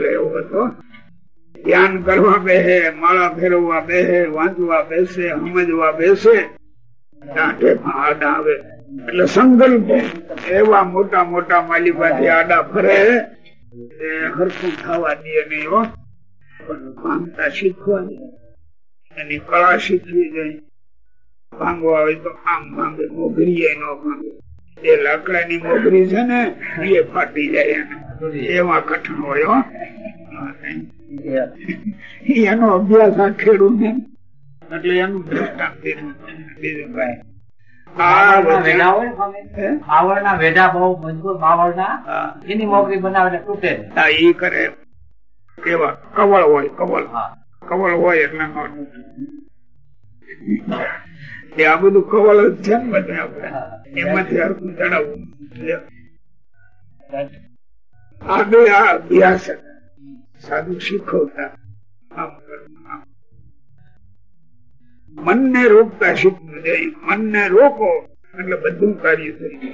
એવો હતો. ધ્યાન કરવા બેસે, માળા ફેરવવા બેસે, વાંચવા બેસે, સમજવા બેસે. આવે. એટલે સંકલ્પ. એવા મોટા મોટા માલિકાથી આડા ફરે. હરખું થવા દે નહીં હો, પણ ભાંગતા શીખવાની. એની કળા શીખવી જાય ભાંગવા હોય તો આમ ભાંગે મોગરી ન ભાંગે. એ લાકડાની મોગરી છે ને, એ ફાટી જાય એવા કઠણ હોય એનો અભ્યાસ આ ખેડૂત એટલે એનું દ્રષ્ટાંત બીજું કાંઈ. આ વેઢા બહુ મજબૂત એની મોગરી બનાવે તૂટે એ કરે. એવા કવળ હોય કવળ. હા. કવળ હોય એટલે એ આ બધું કવળ જ છે ને બધા આપણે. એમાંથી અર્થું જણાવવું આગળ આ અભ્યાસ. સાધુ શીખવતા. આમ કરવું, આમ. મનને રોકતા શીખવું જોઈએ મનને રોકો એટલે બધું કાર્ય થઈ જાય.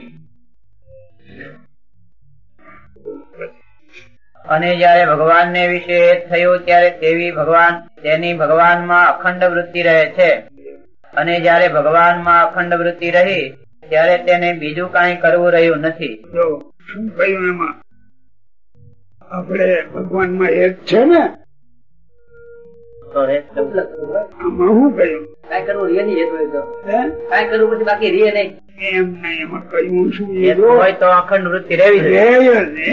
અને જયારે ભગવાન ને વિશે થયું ત્યારે તેવી ભગવાન તેની ભગવાનમાં અખંડ વૃત્તિ રહે છે. અને જયારે ભગવાનમાં અખંડ વૃત્તિ રહી ત્યારે તેને બીજું કઈ કરવું રહ્યું નથી. શું કહ્યું એમાં? આપણે ભગવાનમાં એક છે ને તો રે આમાં શું કહ્યું કાંઈ કરવું રે નહીં એટલું તો. હે? કરવું પછી બાકી રે નહીં. એમ નહીં એમાં કહ્યું શું એ હેત જો હોય તો અખંડ વૃત્તિ રહેવી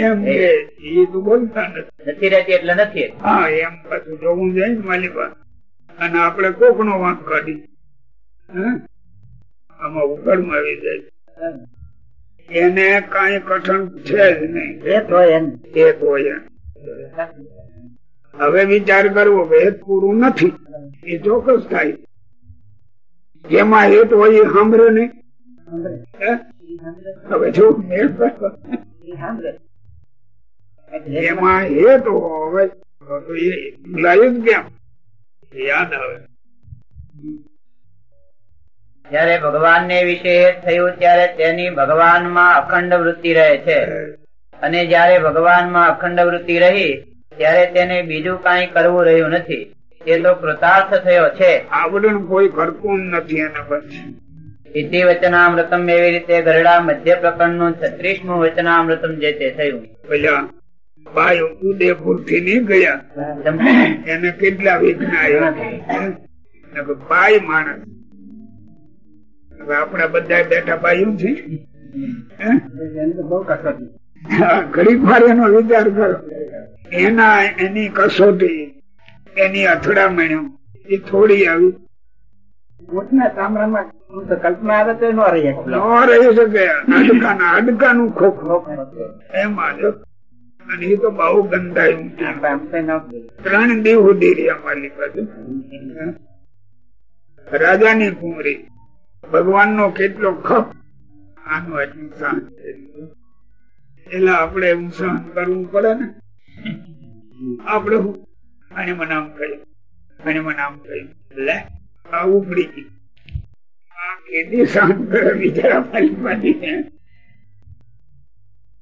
એમ એ. તો બોલતા નથી. નથી રહેતી એટલે નથી હા એમ પાછું જોવું જાય ને માલિકા અને આપણે કોક નો વાંક કાઢી. હે? આમાં ઉકળમાં આવી જાય. એને કઈ કઠણ છે જ નહીં. હેત હોય એમ. એક હોય એમ. હવે વિચાર કરવો ભેદ પૂરું નથી. એ ચોક્કસ થાય. જેમાં હેત હોય એ સાંભળે નહીં હવે જો એમાં હેત હોય તો એ ભૂલાય જ કેમ? યાદ આવે. જયારે ભગવાન ને વિશે થયું ત્યારે તેની ભગવાનમાં અખંડ વૃત્તિ રહે છે. અને જયારે ભગવાનમાં અખંડ વૃત્તિ રહી ત્યારે તેને બીજું કાંઈ કરવું રહ્યું નથી. તે તો કૃતાર્થ થયો છે. આવરણ કોઈ કરતું નથી એના પછી ઇતિ વચનામૃતમ એવી રીતે ગરડા મધ્ય પ્રકરણનું છત્રીસમું વચનામૃતમ જે તે થયું. બાય ઉદયપુરથી નહીં ગયા. એને કેટલા વિઘ્ન આવ્યા? માણસ. આપણા બધા બેઠા બાયું છે. ઘડીક વાર એનો વિચાર કરો. એના એની કસોટી એની અથડામણ્યો એ થોડી આવી. ઊંટના ચામડામાં કલ્પના આવે તો ન રહી ન રહી શકે. હાડકાના હાડકાનું ખોખું. એમાં જો અને એ તો બહુ ગંધાયું. ત્રણ દીવ સુધી રહ્યા મારી પાસે રાજાની કુંવરી. ભગવાન નો કેટલો ખપ. આનું એટલું કર્યું. એટલે આપણે એવું સહન કરવું પડે ને. આપણે અને મને આમ કહ્યું અને મને આમ કહ્યું એટલે આ ઉપડી ગઈ આ કેદી સહન કરે બિચારા મારી પાસે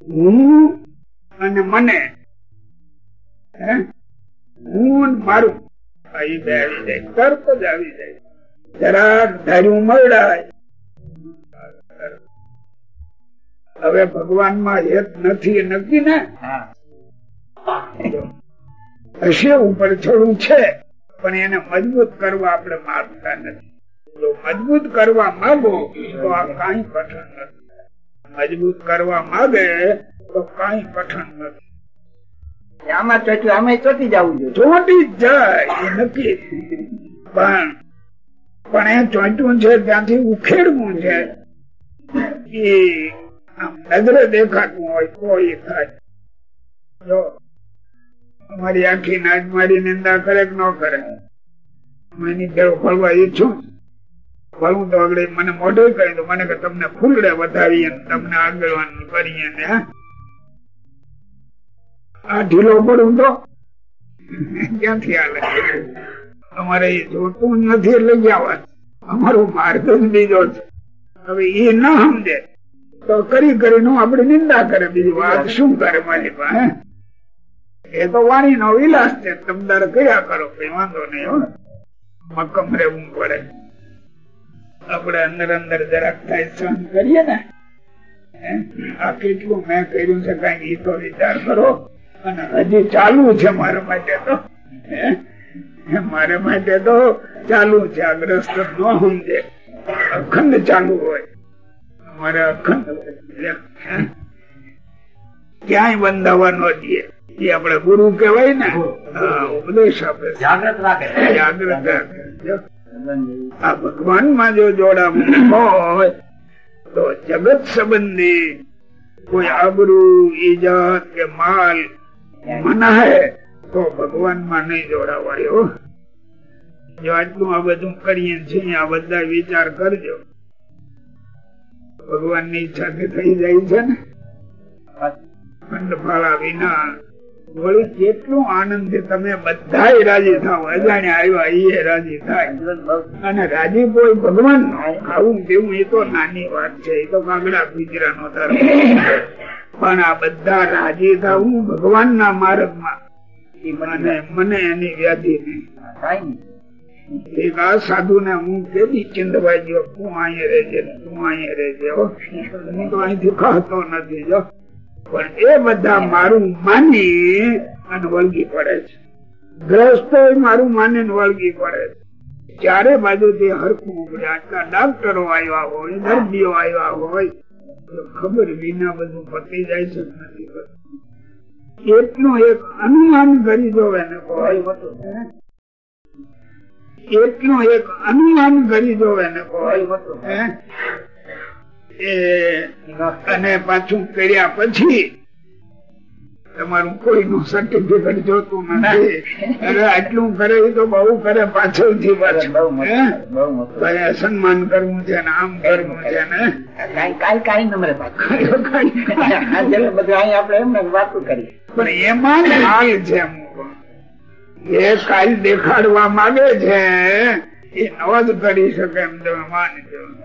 હું? અને મને, હું? મારું. આવી બે આવી જાય. તરત જ આવી જાય. જરાક ધાર્યું મળાય હવે ભગવાનમાં એક નથી નક્કી ને? હશે ઉપર છોડું છે પણ એને મજબૂત કરવા આપણે માગતા નથી. જો મજબૂત કરવા માંગો તો આ કઈ કઠણ નથી. મજબૂત કરવા માંગે તો કઈ કઠણ નથી. આમાં ચોટ્યું આમાં ચોટી જવું જોઈએ. ચોટી જ જાય એ નક્કી. પણ પણ એ ચોંટ્યું છે ત્યાંથી ઉખેડવું છે. એ નજરે દેખાતું હોય તો એ થાય. જો અમારી આખી નાજ મારી નિંદા કરે કે ન કરે? હું એની ભેળો ફળવા ઈચ્છું. ફળવું તો આગળ મને મોઢે કહી દો. મને કે તમને ફૂલડે વધારી તમને આગળ કરીએ ને? આ ઢીલો પડું તો? ક્યાંથી હાલે અમારે એ જોતું નથી એટલે જવા અમારું માર્ગ બીજો છે. હવે એ ના સમજે. તો કરી કરીને આપણે નિંદા કરે. બીજી વાત શું કરે પાસે? એ તો વાણી નો વિલાસ છે. તમદાર કયા કરો, કઈ વાંધો નહીં, હો. મક્કમ રહેવું પડે. આપડે અંદર અંદર જરાક થાય, સહન કરીએ ને? આ કેટલું મેં કર્યું છે, કઈ એ તો વિચાર કરો. અને હજી ચાલુ છે મારા માટે તો? મારા માટે તો ચાલુ છે. આ ગ્રસ્ત ન સમજે. અખંડ ચાલુ હોય. ક્યાંય બંધાવા ન દે એ આપડે ગુરુ કેવાય ને? ઉપદેશ આપે. જાગ્રત રાખે. જાગ્રત રાખે. આ ભગવાનમાં જો જોડાવું હોય તો જગત સંબંધી કોઈ આબરૂ ઈજત કે માલ મના તો ભગવાનમાં નહીં જોડાવાયો. જો આટલું આ બધું કરીએ છીએ આ બધા વિચાર કરજો. ભગવાનની ઈચ્છા થી થઈ જાય છે ને? ખંડફાળા વિના વળી કેટલું આનંદથી તમે બધા રાજી થાવ. અજાણ્યા આવ્યા એ રાજી થાય. અને રાજી કોઈ ભગવાન નો ખાવું તેવું એ તો નાની વાત છે. એ તો કાગડા ગુજરા નો પણ આ બધા રાજી થવું ભગવાન ના માર્ગમાં મને એની વ્યાધિ નહીં એક સાધુ ને હું કેદી ચિંતભાઈ જો, તું અહીંયા રહેજે, તું અહીંયા રહેજે, હું. તો અહીંથી ખાતો નથી, જો. પણ એ બધા મારું માની અને વળગી પડે છે. ગ્રસ્તો મારું માની વળગી પડે છે. ચારે બાજુથી હરખું ઉપડે. આટલા ડાક્ટરો આવ્યા હોય, દર્દીઓ આવ્યા હોય ખબર વિના બધું પતી જાય છે નથી. એટલું એક અનુમાન કરી જોવે ને કોઈ એટલું એક અનુમાન કરી દો એને. એ અને પાછું કર્યા પછી તમારું કોઈનું સર્ટિફિકેટ જોતું નથી. અરે આટલું કરે તો બહુ કરે પાછળથી પાછું? સન્માન કરવું છે ને આમ કરવું છે ને? કાંઈ કાઈ નંબરે આપણે એમને વાતો કરી પણ એમાં કાલ છે અમુક. એ કાલ દેખાડવા માંગે છે? એ નવા કરી શકે એમ તમે માનજો.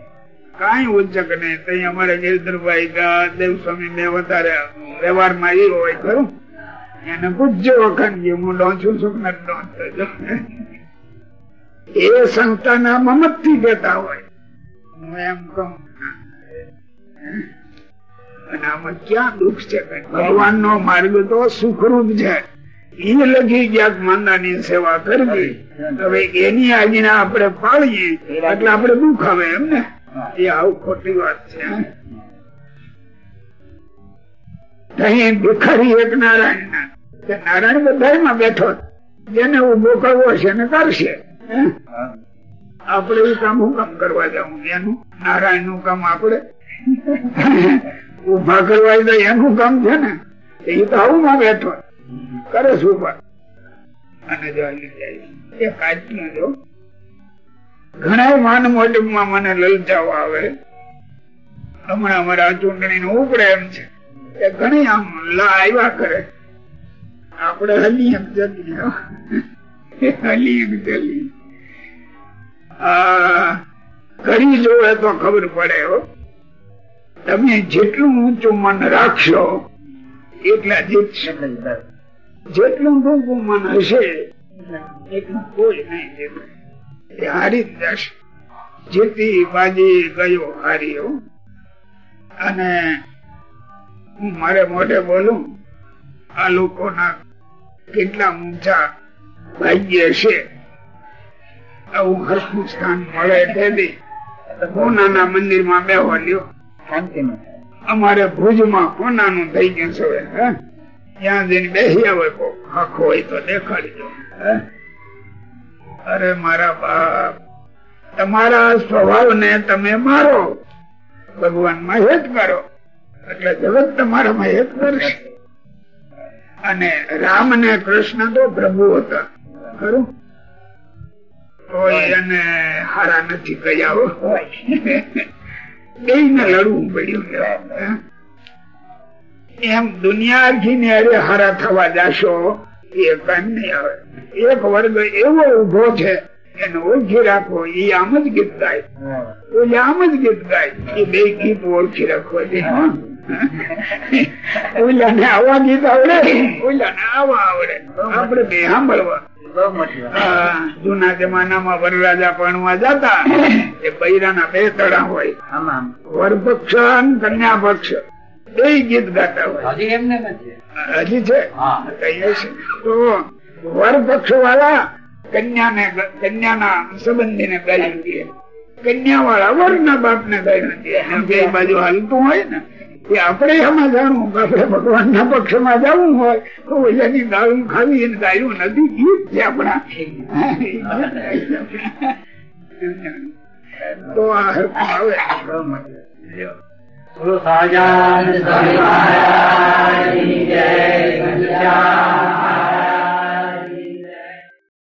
કઈ ઉચ્ચક નહીં. તઈ અમારે ગિરધરભાઈ ગા દેવસ્વામી બે વધારે વ્યવહારમાં એ હોય ખરું. એને પૂછજો વખત હું ડોંચું છું ને ડોંચો એ સંસ્થાના મમતથી કેતા હોય. હું એમ કહું. અને આમાં ક્યાં દુઃખ છે? ભગવાન નો માર્ગ તો સુખરૂપ છે. એ લખી ગયા માંદાની સેવા કરવી. હવે એની આજ્ઞા આપણે પાળીએ, એટલે આપણે દુઃખ આવે એમ ને? એ આવું ખોટી વાત છે. નારાયણ નારાયણ બધામાં બેઠો જેને ઊભો કરવો છે ને કરશે? આપણે કામ હું કામ કરવા જવું એનું? નારાયણનું કામ આપણે? ઊભા કરવા એનું કામ છે ને? એ તો આવું માં બેઠો કરે શું ઊભા અને જાય. એ કાચનું જો. ઘણા માન મોટમાં મને લલચાવ આવે. હમણાં અમારા ચૂંટણી નું ઉપડે એમ છે. એ ઘણી આમ આવ્યા કરે. આપણે હલી એમ જતી હલી જલી આ કરી જોવે તો ખબર પડે હો. તમે જેટલું ઊંચું મન રાખશો, એટલા જીતશો જેટલું ટૂંકું મન હશે એટલું કોઈ નહીં દેખાય હારી જ જશે. જીતી બાજી ગયો હાર્યો અને હું મારે મોઢે બોલું આ લોકોના કેટલા ઊંચા ભાગ્ય છે. આવું હરખું સ્થાન મળે તેથી હું મંદિરમાં મંદિરમાં બેહો લ્યો. અમારે ભુજમાં કોનાનું થઈ ગયું છે હે? ત્યાં જઈને બેસી આવે. આખો હોય તો દેખાડજો હે? અરે મારા બાપ તમારા સ્વભાવ ને તમે મારો. ભગવાનમાં હેત કરો એટલે જગત તમારામાં હેત કરશે. અને રામ ને કૃષ્ણ તો પ્રભુ હતા. ખરું? કોઈ એને હારા નથી ગયા હો. ને લડવું પડ્યું? એમ દુનિયા થી ને અરે હારા થવા જશો એ કામ નહીં આવે એક વર્ગ એવો ઊભો છે એને ઓળખી રાખો એ આમ જ ગીત ગાય. આમ જ ગીત ગાય. એ બે ગીત ઓળખી રાખો છે ઓલા ને આવા ગીત આવડે? ઓલા ને આવા આવડે. આપડે બે સાંભળવા. જૂના જમાનામાં વરરાજા પરણવા જતા. એ બૈરાના બે તળા હોય. વરપક્ષ કન્યા પક્ષ બે ગીત ગાતા હોય. હજી એમને નથી. હજી છે? હા. કહીએ છે. તો વર પક્ષ વાળા કન્યાને કન્યાના સંબંધીને ગાયું દે કન્યા વાળા વરના બાપ ને ગાયું દે બે બાજુ હાલતું હોય ને એ આપણે એમાં જાણવું કે આપણે ભગવાન ના પક્ષમાં જવું હોય તો ઓલાની ગાળું ખાવી એને ગાયું નથી. ગીત છે આપણા. તો આ આવે. गुरुया